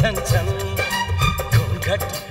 छन छन घूंघट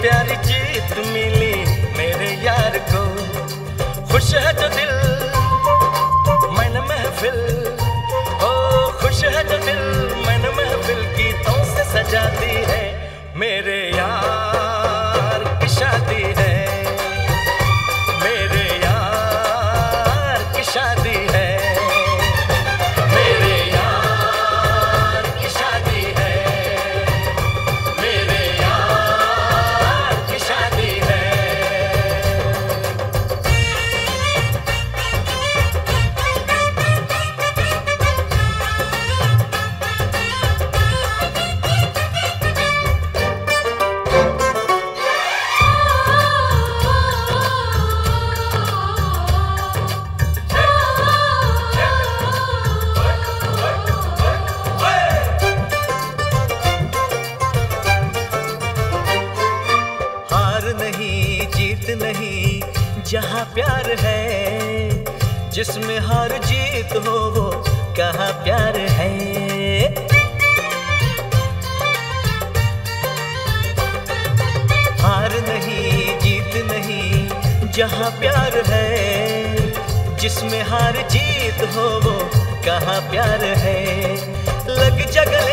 प्यारी जीत मिली मेरे यार को। खुश है जो दिल, मन महफिल। ओ, खुश है जो दिल, मन महफिल गीतों से सजाती है मेरे नहीं, जीत नहीं, जहाँ प्यार है, जिसमें हार जीत हो, वो कहाँ प्यार है? हार नहीं, जीत नहीं, जहाँ प्यार है, जिसमें हार जीत हो, वो कहाँ प्यार है? लग जगह